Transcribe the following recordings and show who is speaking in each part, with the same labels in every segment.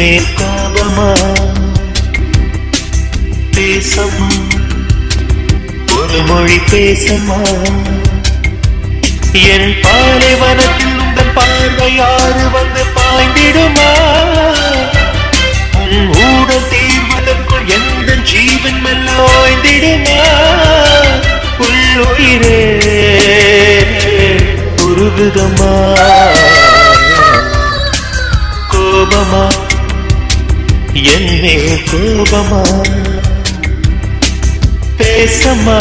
Speaker 1: மேற்காலமா? பேசமா? ஒரு மொழி பேசமா? என் பாலைவனத்தில் உங்கள் பார்வையாறு வந்து பாய்ந்திடுமா? உன் ஊடல் தீர்வதற்குள் எந்த ஜீவன் மெல்ல ஓய்ந்திடுமா? உள்ளுயிரே உருகுதமா என்னே கோபமா? பேசமா?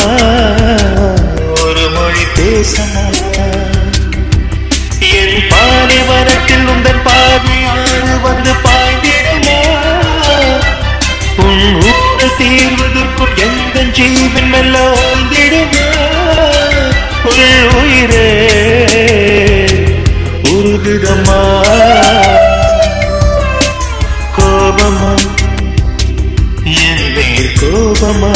Speaker 1: ஒரு மொழி பேசமா? என் பாலைவனத்தில் உங்கள் பார்வையாறு வந்து பாய்ந்திடுமா? உன் ஊர் தீர்வதற்குள் எந்த ஜீவன் மெல்ல ஓய்ந்திடுமா உள் உயிரே உருகுதமா கோபமா? என் மேல் கோபமா?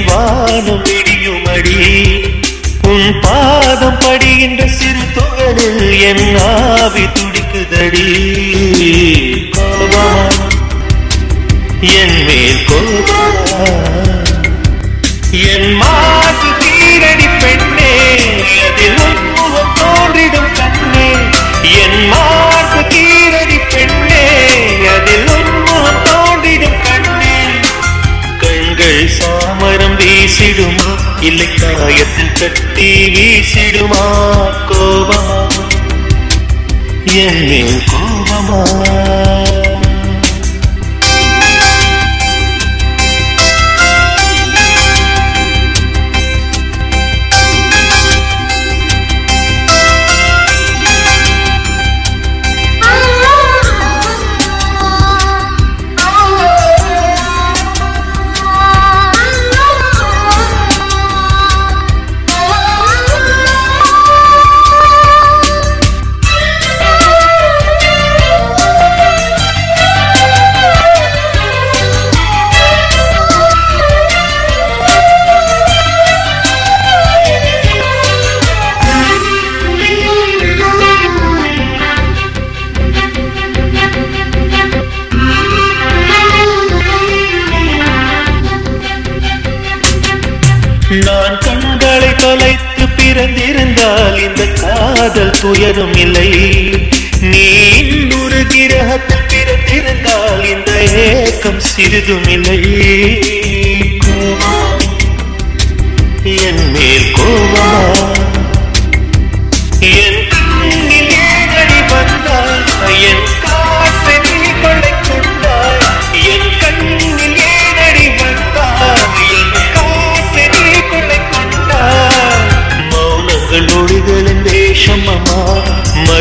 Speaker 1: வானம் விடியுமடி. உன் பாதம் படுகின்ற சிறு துகளில் என் ஆவி துடிக்குதடி. கோபமா என் மேல் கோபமா சாமரம் வீசிடுமா? இல்லை காயத்தில் கட்டி வீசிடுமா? கோபமா? என் கோபமா? நான் கண்களை தொலைத்து பிறந்திருந்தால் இந்த காதல் துயரும் இல்லை. நீ ஒரு கிரகத்தில் பிறந்திருந்தால் இந்த ஏக்கம் சிறிதும் இல்லை.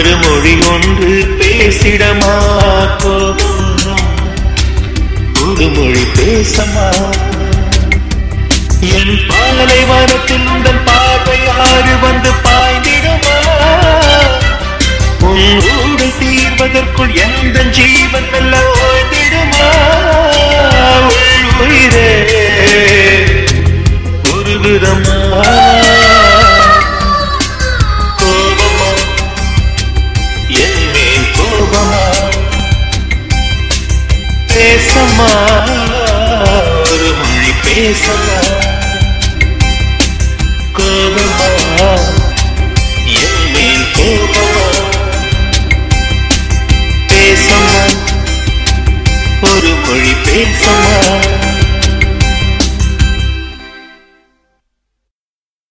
Speaker 1: மறுமொழி ஒன்று பேசிடமாக்கோ ஒரு மொழி பேசமா என் பாலைவனத்தில் உங்கள் பார்வை ஆறு வந்து பாய்ந்திடுமா உன் ஊடு தீர்வதற்குள் எந்த ஜீவன் மெல்ல ஓய்ந்திடுமா உயிரே ஒரு விதமா ஒரு மொழி கோபமா? என் மேல் கோபமா? பேசமா ஒரு மொழி பேசமா